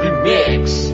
Remix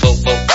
boom, boom.